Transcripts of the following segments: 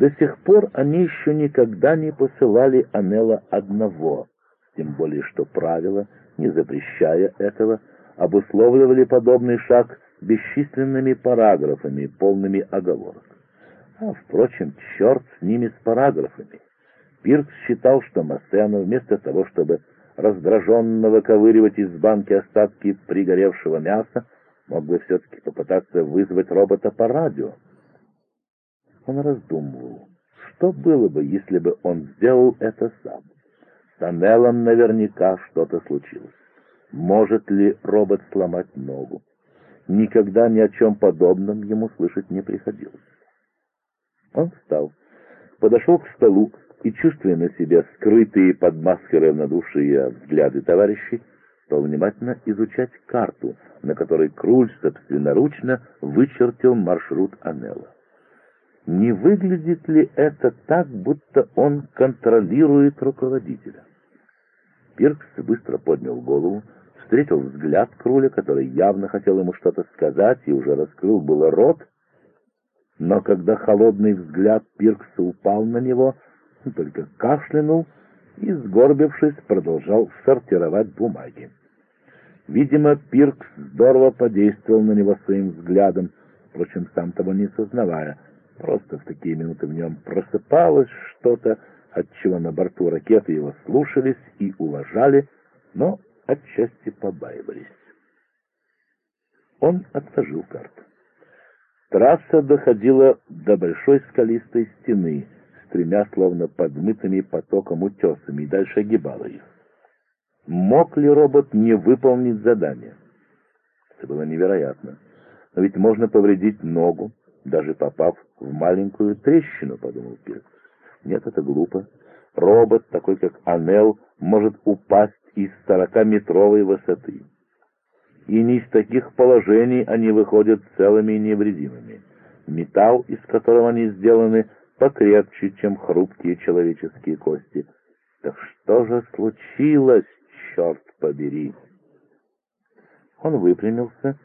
До сих пор они еще никогда не посылали Анела одного, тем более что правила, не запрещая этого, обусловливали подобный шаг бесчисленными параграфами, полными оговорок. А, впрочем, черт с ними, с параграфами. Пиркс считал, что Массена вместо того, чтобы раздраженно выковыривать из банки остатки пригоревшего мяса, мог бы все-таки попытаться вызвать робота по радио. Он раздумывал, что было бы, если бы он сделал это сам. С Анеллом наверняка что-то случилось. Может ли робот сломать ногу? Никогда ни о чем подобном ему слышать не приходилось. Он встал, подошел к столу и, чувствуя на себе скрытые под маской равнодушия взгляды товарищей, стал внимательно изучать карту, на которой Круль собственноручно вычертил маршрут Анелла. Не выглядит ли это так, будто он контролирует руководителя? Пиркс быстро поднял голову, встретил взгляд Круля, который явно хотел ему что-то сказать и уже раскрыл было рот, но когда холодный взгляд Пиркса упал на него, он только кашлянул и, сгорбившись, продолжал сортировать бумаги. Видимо, Пиркс здорово подействовал на него своим взглядом, впрочем, сам того не сознавая. Просто в такие минуты в нем просыпалось что-то, от чего на борту ракеты его слушались и уважали, но отчасти побаивались. Он отложил карту. Трасса доходила до большой скалистой стены с тремя словно подмытыми потоком утесами и дальше огибала их. Мог ли робот не выполнить задание? Это было невероятно. Но ведь можно повредить ногу, даже попав в маленькую трещину, подумал Пиркс. Нет, это глупо. Робот, такой как Анел, может упасть из сорокаметровой высоты. И не из таких положений они выходят целыми и невредимыми. Металл, из которого они сделаны, покрепче, чем хрупкие человеческие кости. Так что же случилось, черт побери? Он выпрямился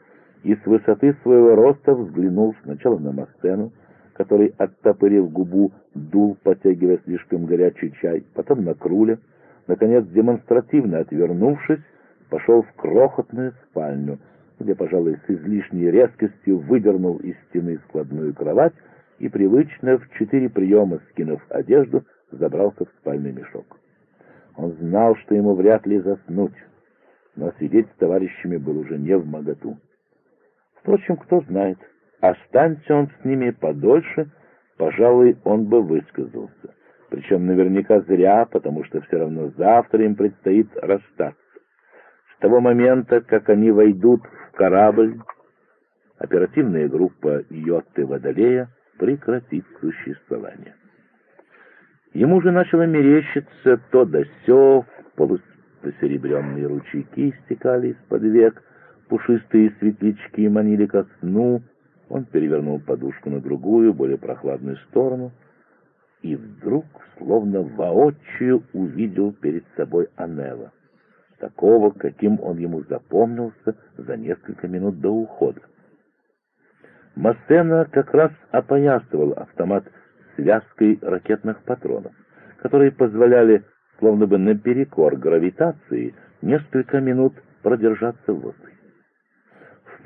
и с высоты своего роста взглянул сначала на Массену, который, оттопырив губу, дул, потягивая слишком горячий чай, потом на Круля, наконец, демонстративно отвернувшись, пошел в крохотную спальню, где, пожалуй, с излишней резкостью выдернул из стены складную кровать и, привычно в четыре приема скинув одежду, забрался в спальный мешок. Он знал, что ему вряд ли заснуть, но сидеть с товарищами был уже не в моготу. Впрочем, кто знает, Останься он с ними подольше, пожалуй, он бы высказался. Причем наверняка зря, потому что все равно завтра им предстоит расстаться. С того момента, как они войдут в корабль, оперативная группа Йотты Водолея прекратит существование. Ему же начало мерещиться то да сё, полупосеребренные ручейки стекали из-под век, пушистые светлячки манили ко сну — он перевернул подушку на другую, более прохладную сторону, и вдруг, словно воочию, увидел перед собой Анела, такого, каким он ему запомнился за несколько минут до ухода. Массена как раз опоясывал автомат связкой ракетных патронов, которые позволяли, словно бы наперекор гравитации, несколько минут продержаться в воздухе.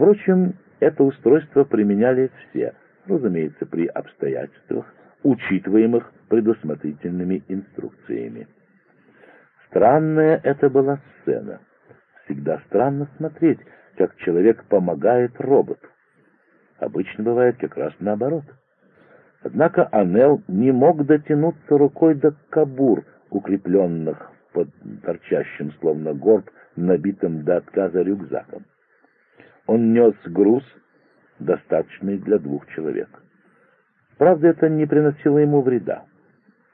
Впрочем, это устройство применяли все, разумеется, при обстоятельствах, учитываемых предусмотрительными инструкциями. Странная это была сцена. Всегда странно смотреть, как человек помогает роботу. Обычно бывает как раз наоборот. Однако Анел не мог дотянуться рукой до кабур, укрепленных под торчащим, словно горб, набитым до отказа рюкзаком. Он нес груз, достаточный для двух человек. Правда, это не приносило ему вреда.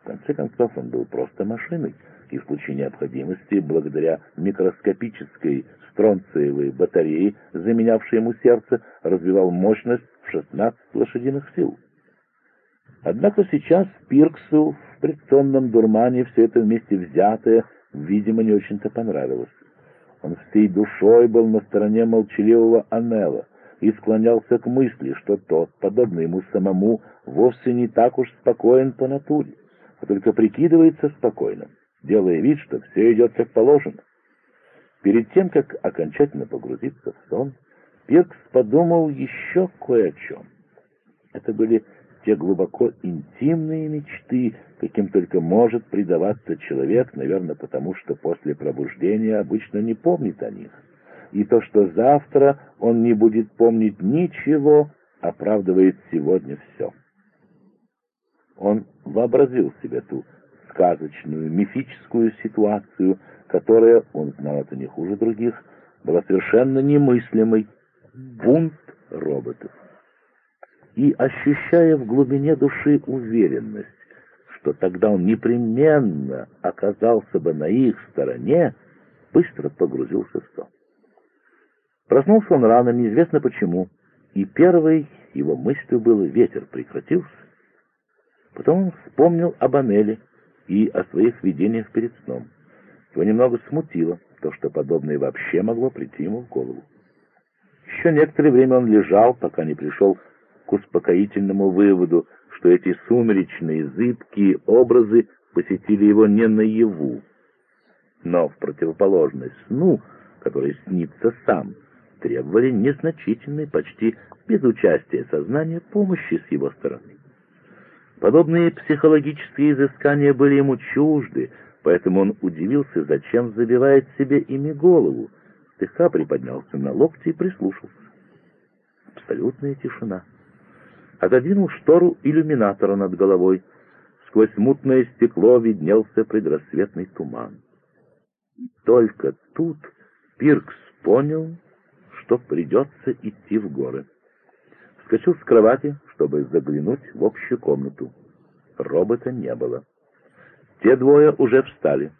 В конце концов, он был просто машиной, и в случае необходимости, благодаря микроскопической стронциевой батарее, заменявшей ему сердце, развивал мощность в 16 лошадиных сил. Однако сейчас Пирксу в предсонном дурмане все это вместе взятое, видимо, не очень-то понравилось. Он всей душой был на стороне молчаливого Анела, и склонялся к мысли, что тот, подобно ему самому, вовсе не так уж спокоен по натуре, а только прикидывается спокойным, делая вид, что все идет как положено. Перед тем, как окончательно погрузиться в сон, Пиркс подумал еще кое о чем. Это были те глубоко интимные мечты, каким только может предаваться человек, наверное, потому что после пробуждения обычно не помнит о них. И то, что завтра он не будет помнить ничего, оправдывает сегодня все. Он вообразил себе ту сказочную, мифическую ситуацию, которая, он знал это не хуже других, была совершенно немыслимой. Бунт роботов и ощущая в глубине души уверенность, что тогда он непременно оказался бы на их стороне, быстро погрузился в сон. Проснулся он рано, неизвестно почему, и первой его мыслью было «ветер прекратился». Потом он вспомнил об Анеле и о своих видениях перед сном. Его немного смутило то, что подобное вообще могло прийти ему в голову. Еще некоторое время он лежал, пока не пришел к успокоительному выводу, что эти сумеречные, зыбкие образы посетили его не наяву, но в противоположность сну, который снится сам, требовали незначительной, почти без участия сознания, помощи с его стороны. Подобные психологические изыскания были ему чужды, поэтому он удивился, зачем забивает себе ими голову, слегка приподнялся на локти и прислушался. Абсолютная тишина отодвинул штору иллюминатора над головой. Сквозь мутное стекло виднелся предрассветный туман. И только тут Пиркс понял, что придется идти в горы. Вскочил с кровати, чтобы заглянуть в общую комнату. Робота не было. Те двое уже встали.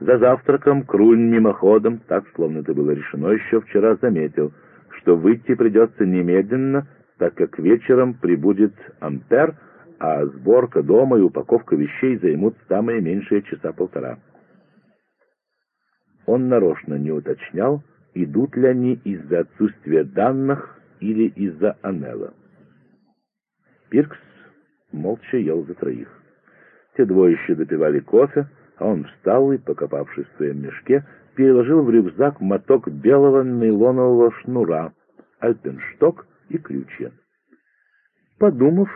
За завтраком Круль мимоходом, так словно это было решено еще вчера, заметил, что выйти придется немедленно так как вечером прибудет Ампер, а сборка дома и упаковка вещей займут самые меньшие часа полтора. Он нарочно не уточнял, идут ли они из-за отсутствия данных или из-за Анелла. Пиркс молча ел за троих. Те двое еще допивали кофе, а он встал и, покопавшись в своем мешке, переложил в рюкзак моток белого нейлонового шнура, альпеншток и крючья. Подумав,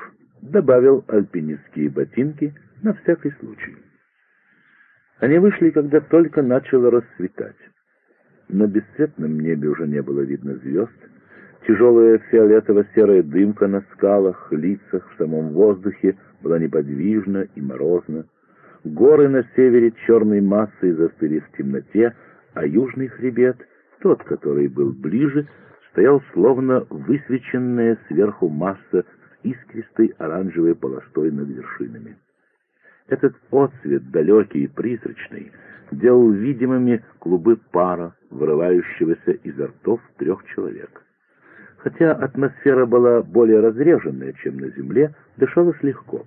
добавил альпинистские ботинки на всякий случай. Они вышли, когда только начало расцветать. На бесцветном небе уже не было видно звезд. Тяжелая фиолетово-серая дымка на скалах, лицах, в самом воздухе была неподвижна и морозна. Горы на севере черной массой застыли в темноте, а южный хребет, тот, который был ближе, стоял словно высвеченная сверху масса с искристой оранжевой полостой над вершинами. Этот отцвет, далекий и призрачный, делал видимыми клубы пара, вырывающегося изо ртов трех человек. Хотя атмосфера была более разреженная, чем на земле, дышалось легко.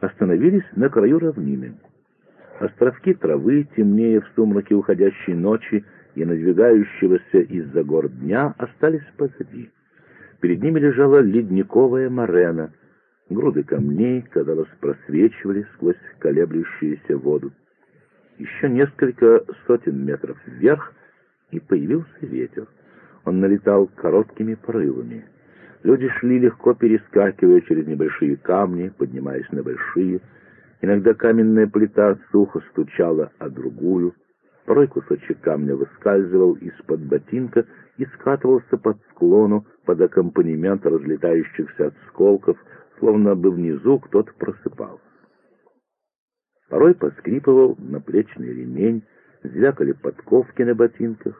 Остановились на краю равнины. Островки травы, темнее в сумраке уходящей ночи, и надвигающегося из-за гор дня остались позади. Перед ними лежала ледниковая морена. Груды камней, казалось, просвечивали сквозь колеблющуюся воду. Еще несколько сотен метров вверх, и появился ветер. Он налетал короткими порывами. Люди шли легко перескакивая через небольшие камни, поднимаясь на большие. Иногда каменная плита сухо стучала о другую. Порой кусочек камня выскальзывал из-под ботинка и скатывался под склону под аккомпанемент разлетающихся осколков, словно бы внизу кто-то просыпался. Порой поскрипывал наплечный ремень, звякали подковки на ботинках.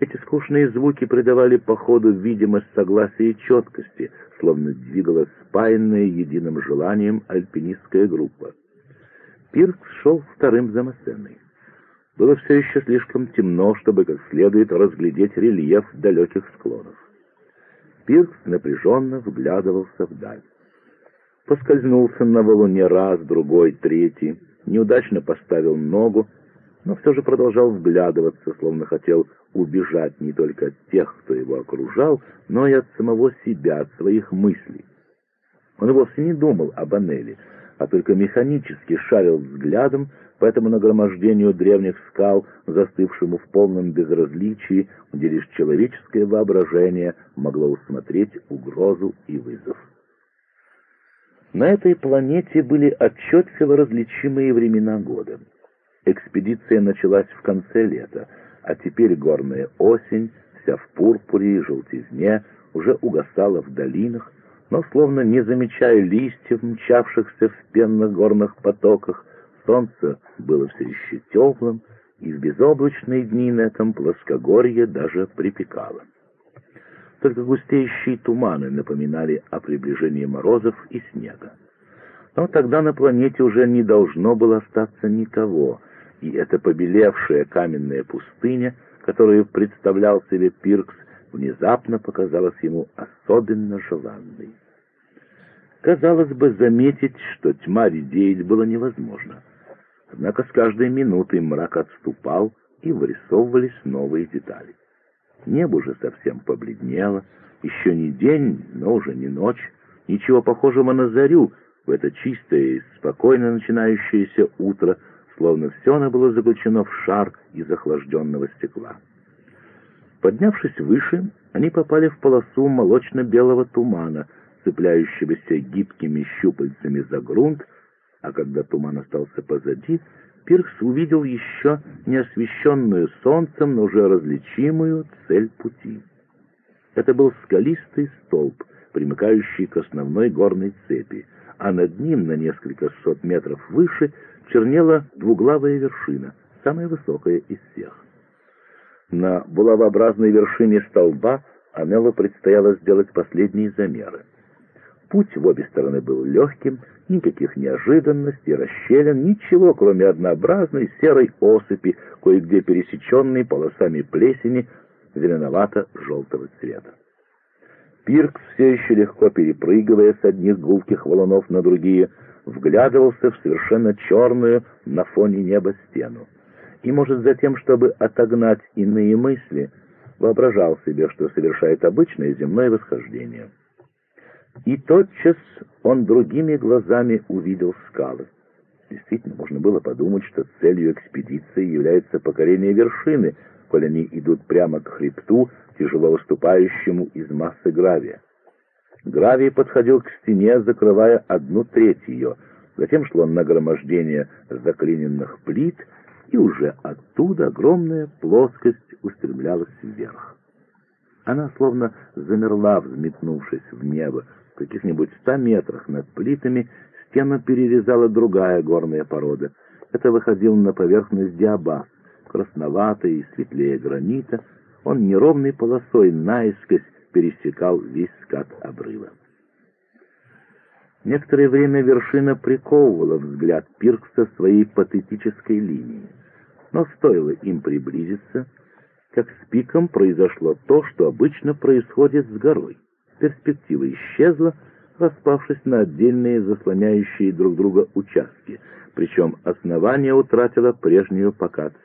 Эти скучные звуки придавали походу видимость согласия и четкости, словно двигалась спаянная единым желанием альпинистская группа. Пиркс шел вторым за Массеной. Было все еще слишком темно, чтобы как следует разглядеть рельеф далеких склонов. Пиркс напряженно вглядывался вдаль. Поскользнулся на валуне раз, другой, третий, неудачно поставил ногу, но все же продолжал вглядываться, словно хотел убежать не только от тех, кто его окружал, но и от самого себя, от своих мыслей. Он вовсе не думал об Анели, а только механически шарил взглядом по этому нагромождению древних скал, застывшему в полном безразличии, где лишь человеческое воображение могло усмотреть угрозу и вызов. На этой планете были отчетливо различимые времена года. Экспедиция началась в конце лета, а теперь горная осень, вся в пурпуре и желтизне, уже угасала в долинах, но, словно не замечая листьев, мчавшихся в пенных горных потоках, солнце было все еще теплым, и в безоблачные дни на этом плоскогорье даже припекало. Только густеющие туманы напоминали о приближении морозов и снега. Но тогда на планете уже не должно было остаться никого, и эта побелевшая каменная пустыня, которую представлял себе Пиркс, внезапно показалась ему особенно желанной. Казалось бы, заметить, что тьма редеет, было невозможно. Однако с каждой минутой мрак отступал, и вырисовывались новые детали. Небо уже совсем побледнело, еще не день, но уже не ночь, ничего похожего на зарю в это чистое и спокойно начинающееся утро, словно все оно было заключено в шар из охлажденного стекла. Поднявшись выше, они попали в полосу молочно-белого тумана, цепляющегося гибкими щупальцами за грунт, а когда туман остался позади, Пиркс увидел еще не освещенную солнцем, но уже различимую цель пути. Это был скалистый столб, примыкающий к основной горной цепи, а над ним на несколько сот метров выше чернела двуглавая вершина, самая высокая из всех. На булавообразной вершине столба Анелло предстояло сделать последние замеры. Путь в обе стороны был легким, никаких неожиданностей, расщелин, ничего, кроме однообразной серой осыпи, кое-где пересеченной полосами плесени зеленовато-желтого цвета. Пиркс, все еще легко перепрыгивая с одних гулких валунов на другие, вглядывался в совершенно черную на фоне неба стену. И, может, затем, чтобы отогнать иные мысли, воображал себе, что совершает обычное земное восхождение — и тотчас он другими глазами увидел скалы. Действительно, можно было подумать, что целью экспедиции является покорение вершины, коль они идут прямо к хребту, тяжело выступающему из массы гравия. Гравий подходил к стене, закрывая одну треть ее, затем шло нагромождение заклиненных плит, и уже оттуда огромная плоскость устремлялась вверх. Она словно замерла, взметнувшись в небо, в каких-нибудь ста метрах над плитами стену перерезала другая горная порода. Это выходил на поверхность диабаз, красноватый и светлее гранита. Он неровной полосой наискось пересекал весь скат обрыва. Некоторое время вершина приковывала взгляд Пиркса своей патетической линией. Но стоило им приблизиться, как с пиком произошло то, что обычно происходит с горой перспектива исчезла, распавшись на отдельные заслоняющие друг друга участки, причем основание утратило прежнюю покатость.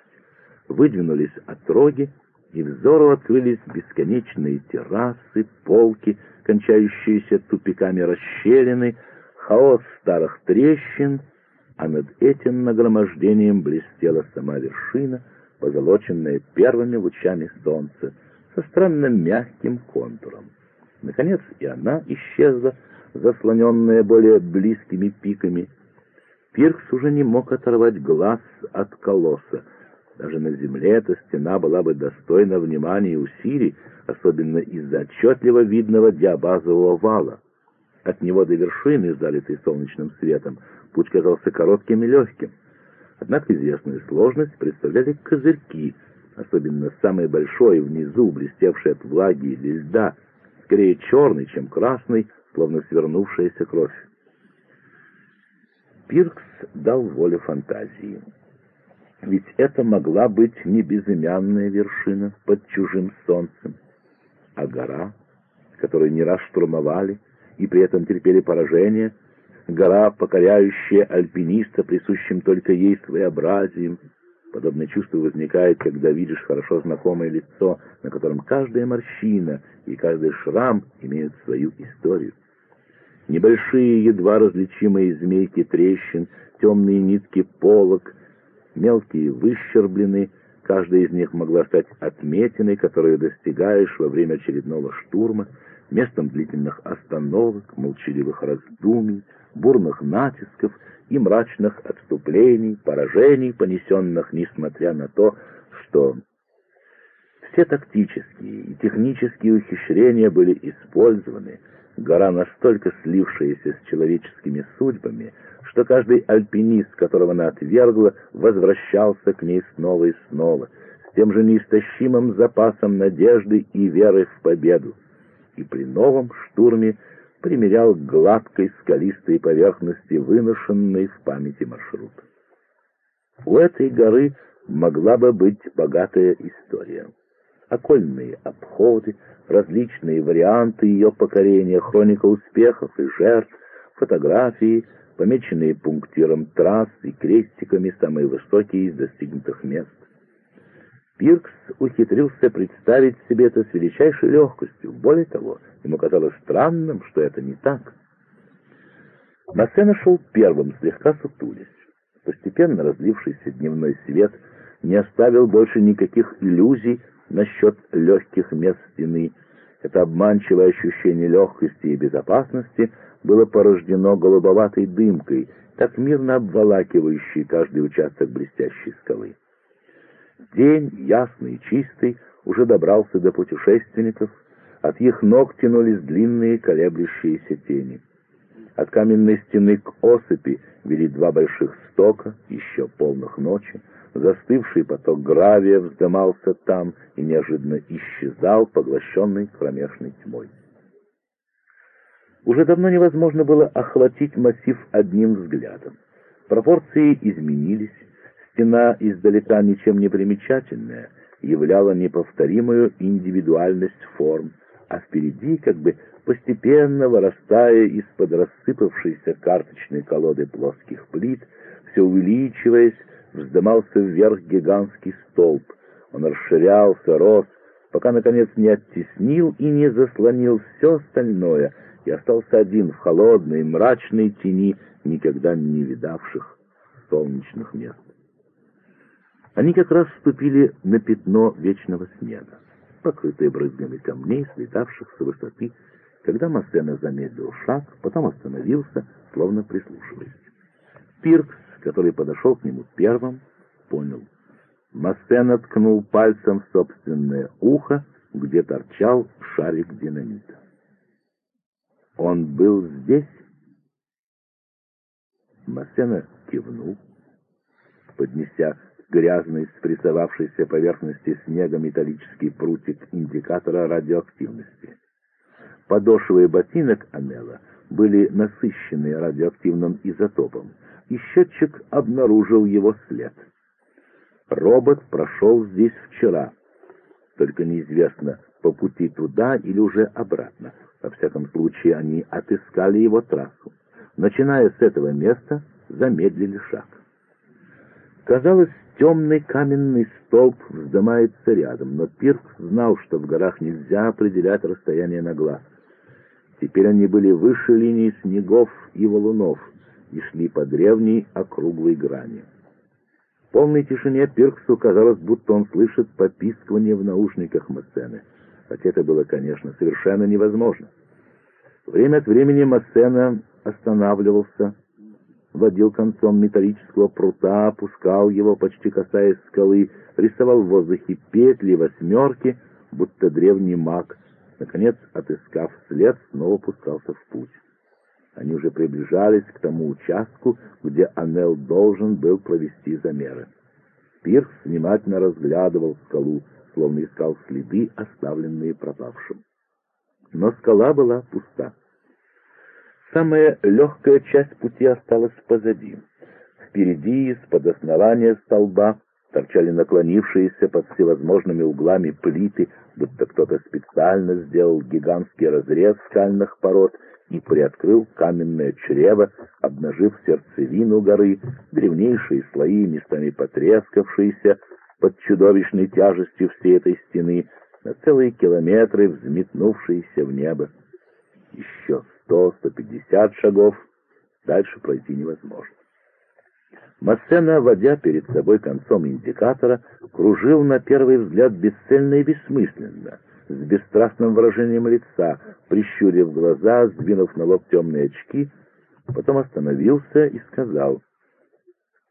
Выдвинулись отроги, и взору открылись бесконечные террасы, полки, кончающиеся тупиками расщелины, хаос старых трещин, а над этим нагромождением блестела сама вершина, позолоченная первыми лучами солнца, со странно мягким контуром. Наконец и она исчезла, заслоненная более близкими пиками. Пиркс уже не мог оторвать глаз от колосса. Даже на земле эта стена была бы достойна внимания и усилий, особенно из-за отчетливо видного диабазового вала. От него до вершины, залитой солнечным светом, путь казался коротким и легким. Однако известную сложность представляли козырьки, особенно самый большой внизу, блестевший от влаги или льда, скорее черный, чем красный, словно свернувшаяся кровь. Пиркс дал волю фантазии. Ведь это могла быть не безымянная вершина под чужим солнцем, а гора, которую не раз штурмовали и при этом терпели поражение, гора, покоряющая альпиниста, присущим только ей своеобразием, Подобное чувство возникает, когда видишь хорошо знакомое лицо, на котором каждая морщина и каждый шрам имеют свою историю. Небольшие, едва различимые змейки трещин, темные нитки полок, мелкие выщерблены, каждая из них могла стать отметиной, которую достигаешь во время очередного штурма, местом длительных остановок, молчаливых раздумий, бурных натисков и мрачных отступлений, поражений, понесенных, несмотря на то, что все тактические и технические ухищрения были использованы, гора настолько слившаяся с человеческими судьбами, что каждый альпинист, которого она отвергла, возвращался к ней снова и снова, с тем же неистощимым запасом надежды и веры в победу. И при новом штурме примерял к гладкой скалистой поверхности выношенный в памяти маршрут. У этой горы могла бы быть богатая история. Окольные обходы, различные варианты ее покорения, хроника успехов и жертв, фотографии, помеченные пунктиром трасс и крестиками самые высокие из достигнутых мест. Пиркс ухитрился представить себе это с величайшей легкостью. Более того, ему казалось странным, что это не так. Массена шел первым, слегка сутулясь. Постепенно разлившийся дневной свет не оставил больше никаких иллюзий насчет легких мест стены. Это обманчивое ощущение легкости и безопасности было порождено голубоватой дымкой, так мирно обволакивающей каждый участок блестящей скалы. День, ясный и чистый, уже добрался до путешественников, от их ног тянулись длинные колеблющиеся тени. От каменной стены к осыпи вели два больших стока, еще полных ночи. Застывший поток гравия вздымался там и неожиданно исчезал, поглощенный кромешной тьмой. Уже давно невозможно было охватить массив одним взглядом. Пропорции изменились, стена издалека ничем не примечательная, являла неповторимую индивидуальность форм, а впереди, как бы постепенно вырастая из-под рассыпавшейся карточной колоды плоских плит, все увеличиваясь, вздымался вверх гигантский столб. Он расширялся, рос, пока, наконец, не оттеснил и не заслонил все остальное, и остался один в холодной, мрачной тени никогда не видавших солнечных мест. Они как раз вступили на пятно вечного снега, покрытое брызгами камней, слетавших с высоты, когда Массена замедлил шаг, потом остановился, словно прислушиваясь. Пиркс, который подошел к нему первым, понял. Массена ткнул пальцем в собственное ухо, где торчал шарик динамита. «Он был здесь?» Массена кивнул, поднеся грязный, спрессовавшийся поверхности снега металлический прутик индикатора радиоактивности. Подошвы ботинок Амела были насыщены радиоактивным изотопом, и счетчик обнаружил его след. Робот прошел здесь вчера, только неизвестно, по пути туда или уже обратно. Во всяком случае, они отыскали его трассу. Начиная с этого места, замедлили шаг. Казалось, темный каменный столб вздымается рядом, но Пиркс знал, что в горах нельзя определять расстояние на глаз. Теперь они были выше линии снегов и валунов и шли по древней округлой грани. В полной тишине Пирксу казалось, будто он слышит попискивание в наушниках Массены, хотя это было, конечно, совершенно невозможно. Время от времени Массена останавливался, водил концом металлического прута, опускал его, почти касаясь скалы, рисовал в воздухе петли, восьмерки, будто древний маг. Наконец, отыскав след, снова пускался в путь. Они уже приближались к тому участку, где Анел должен был провести замеры. Пирс внимательно разглядывал скалу, словно искал следы, оставленные пропавшим. Но скала была пуста. Самая легкая часть пути осталась позади. Впереди, из-под основания столба, торчали наклонившиеся под всевозможными углами плиты, будто кто-то специально сделал гигантский разрез скальных пород и приоткрыл каменное чрево, обнажив сердцевину горы, древнейшие слои, местами потрескавшиеся под чудовищной тяжестью всей этой стены, на целые километры взметнувшиеся в небо. Еще сто-сто пятьдесят шагов, дальше пройти невозможно. Массена, водя перед собой концом индикатора, кружил на первый взгляд бесцельно и бессмысленно, с бесстрастным выражением лица, прищурив глаза, сдвинув на лоб темные очки, потом остановился и сказал,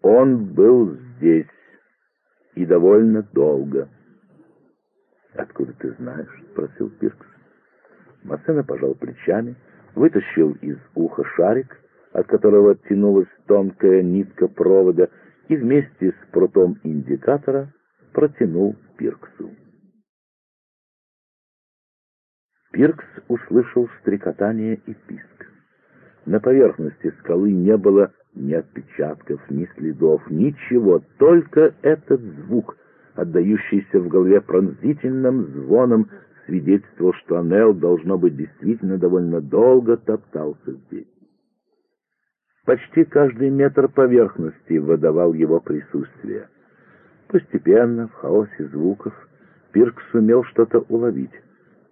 «Он был здесь и довольно долго». «Откуда ты знаешь?» — спросил Пиркс. Массена пожал плечами, вытащил из уха шарик — от которого тянулась тонкая нитка провода, и вместе с прутом индикатора протянул Пирксу. Пиркс услышал стрекотание и писк. На поверхности скалы не было ни отпечатков, ни следов, ничего, только этот звук, отдающийся в голове пронзительным звоном, свидетельствовал, что Анел, должно быть, действительно довольно долго топтался здесь. Почти каждый метр поверхности выдавал его присутствие. Постепенно, в хаосе звуков, Пирк сумел что-то уловить.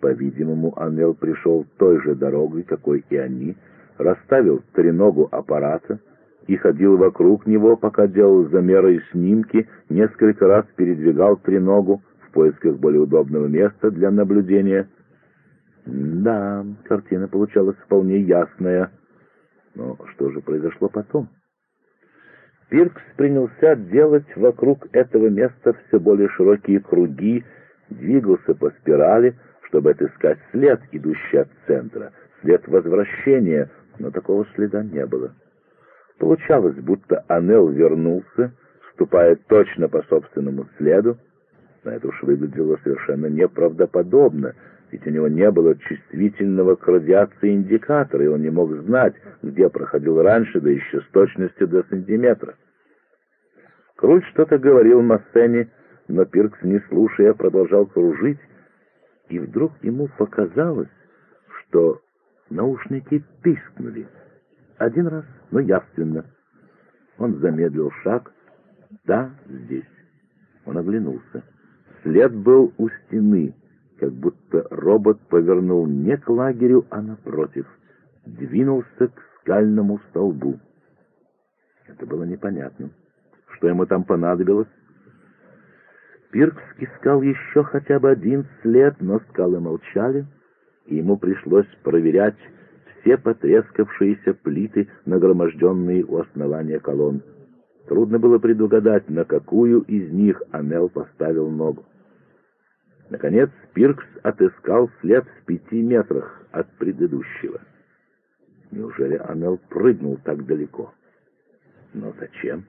По-видимому, Анел пришел той же дорогой, какой и они, расставил треногу аппарата и ходил вокруг него, пока делал замеры и снимки, несколько раз передвигал треногу поисках более удобного места для наблюдения. Да, картина получалась вполне ясная — но что же произошло потом? Пиркс принялся делать вокруг этого места все более широкие круги, двигался по спирали, чтобы отыскать след, идущий от центра, след возвращения, но такого следа не было. Получалось, будто Анел вернулся, ступая точно по собственному следу, но это уж выглядело совершенно неправдоподобно, ведь у него не было чувствительного к радиации индикатора, и он не мог знать, где проходил раньше, да еще с точностью до сантиметра. Круль что-то говорил Массене, но Пиркс, не слушая, продолжал кружить, и вдруг ему показалось, что наушники пискнули. Один раз, но явственно. Он замедлил шаг. Да, здесь. Он оглянулся. След был у стены, как будто робот повернул не к лагерю, а напротив, двинулся к скальному столбу. Это было непонятно. Что ему там понадобилось? Пиркс искал еще хотя бы один след, но скалы молчали, и ему пришлось проверять все потрескавшиеся плиты, нагроможденные у основания колонн. Трудно было предугадать, на какую из них Амел поставил ногу. Наконец Пиркс отыскал след в пяти метрах от предыдущего. Неужели Анел прыгнул так далеко? Но зачем?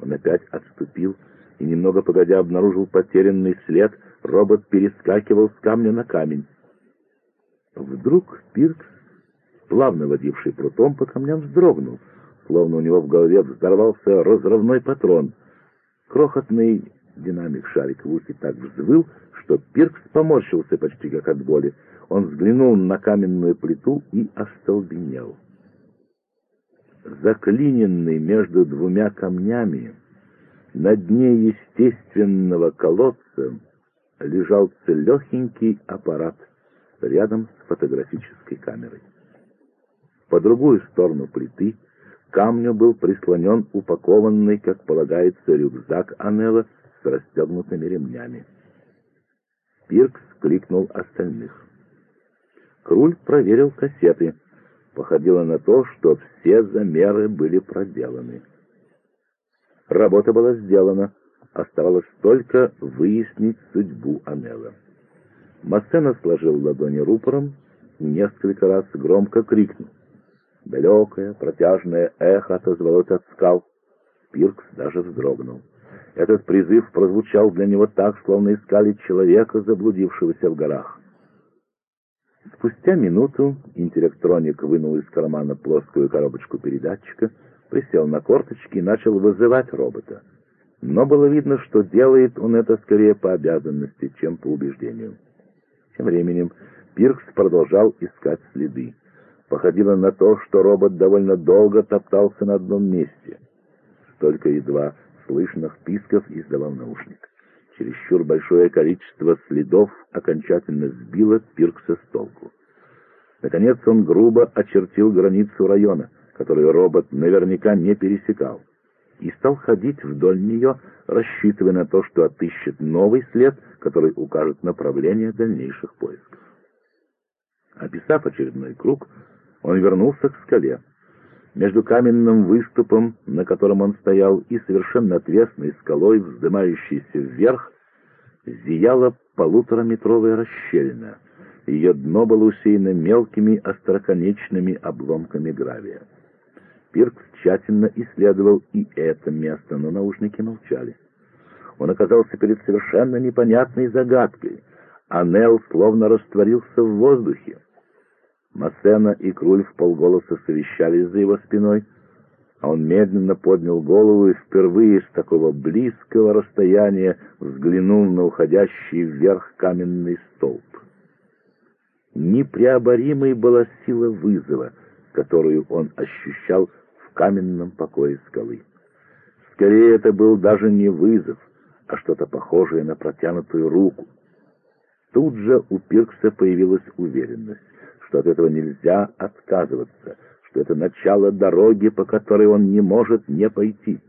Он опять отступил и, немного погодя, обнаружил потерянный след. Робот перескакивал с камня на камень. Вдруг Пиркс, плавно водивший прутом по камням, вздрогнул, словно у него в голове взорвался разрывной патрон. Крохотный динамик шарик в ухе так взвыл, что Пиркс поморщился почти как от боли. Он взглянул на каменную плиту и остолбенел. Заклиненный между двумя камнями, на дне естественного колодца лежал целехенький аппарат рядом с фотографической камерой. По другую сторону плиты камню был прислонен упакованный, как полагается, рюкзак Анелла с расстегнутыми ремнями. Пиркс кликнул остальных. Круль проверил кассеты. Походило на то, что все замеры были проделаны. Работа была сделана. Оставалось только выяснить судьбу Анелла. Массена сложил ладони рупором и несколько раз громко крикнул. Далекое, протяжное эхо отозвалось от скал. Пиркс даже вздрогнул. Этот призыв прозвучал для него так, словно искали человека, заблудившегося в горах. Спустя минуту интеллектроник вынул из кармана плоскую коробочку передатчика, присел на корточки и начал вызывать робота. Но было видно, что делает он это скорее по обязанности, чем по убеждению. Тем временем Пиркс продолжал искать следы. походило на то, что робот довольно долго топтался на одном месте. Только едва слышных писков издавал наушник. Чересчур большое количество следов окончательно сбило Пиркса с толку. Наконец он грубо очертил границу района, которую робот наверняка не пересекал, и стал ходить вдоль нее, рассчитывая на то, что отыщет новый след, который укажет направление дальнейших поисков. Описав очередной круг, он вернулся к скале. Между каменным выступом, на котором он стоял, и совершенно отвесной скалой, вздымающейся вверх, зияла полутораметровая расщелина. Ее дно было усеяно мелкими остроконечными обломками гравия. Пиркс тщательно исследовал и это место, но наушники молчали. Он оказался перед совершенно непонятной загадкой, а Нелл словно растворился в воздухе. Массена и Круль в полголоса совещались за его спиной, а он медленно поднял голову и впервые с такого близкого расстояния взглянул на уходящий вверх каменный столб. Непреоборимой была сила вызова, которую он ощущал в каменном покое скалы. Скорее, это был даже не вызов, а что-то похожее на протянутую руку. Тут же у Пиркса появилась уверенность что от этого нельзя отказываться, что это начало дороги, по которой он не может не пойти.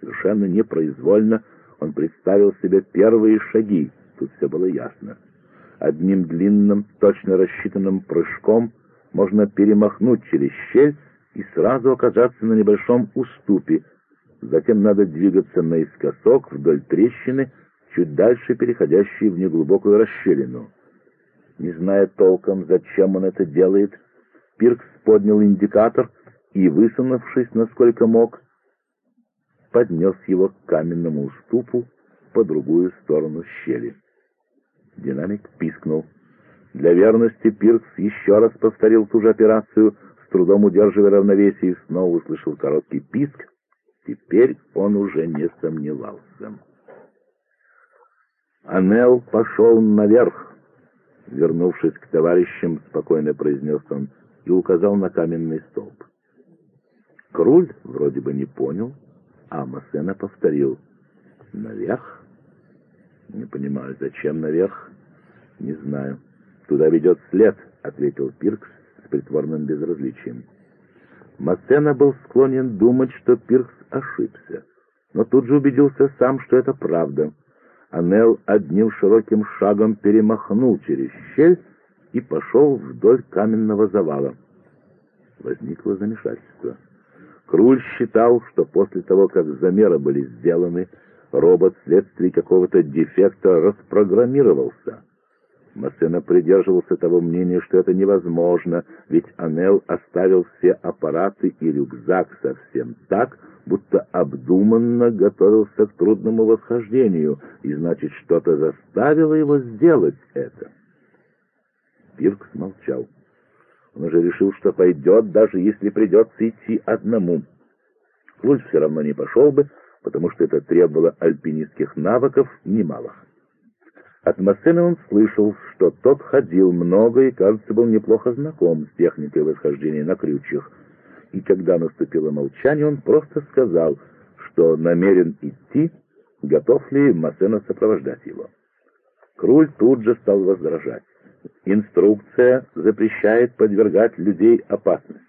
Совершенно непроизвольно он представил себе первые шаги, тут все было ясно. Одним длинным, точно рассчитанным прыжком можно перемахнуть через щель и сразу оказаться на небольшом уступе. Затем надо двигаться наискосок вдоль трещины, чуть дальше переходящей в неглубокую расщелину. Не зная толком, зачем он это делает, Пиркс поднял индикатор и, высунувшись насколько мог, поднес его к каменному уступу по другую сторону щели. Динамик пискнул. Для верности Пиркс еще раз повторил ту же операцию, с трудом удерживая равновесие, и снова услышал короткий писк. Теперь он уже не сомневался. Анел пошел наверх. Вернувшись к товарищам, спокойно произнес он и указал на каменный столб. Круль вроде бы не понял, а Массена повторил. «Наверх?» «Не понимаю, зачем наверх?» «Не знаю. Туда ведет след», — ответил Пиркс с притворным безразличием. Массена был склонен думать, что Пиркс ошибся, но тут же убедился сам, что это правда — Анел одним широким шагом перемахнул через щель и пошел вдоль каменного завала. Возникло замешательство. Круль считал, что после того, как замеры были сделаны, робот вследствие какого-то дефекта распрограммировался. Массена придерживался того мнения, что это невозможно, ведь Анел оставил все аппараты и рюкзак совсем так, будто обдуманно готовился к трудному восхождению, и значит, что-то заставило его сделать это. Пиркс молчал. Он уже решил, что пойдет, даже если придется идти одному. Клуль все равно не пошел бы, потому что это требовало альпинистских навыков немалых. От Массена он слышал, что тот ходил много и, кажется, был неплохо знаком с техникой восхождения на крючьях, и когда наступило молчание, он просто сказал, что намерен идти, готов ли Массена сопровождать его. Круль тут же стал возражать. Инструкция запрещает подвергать людей опасности.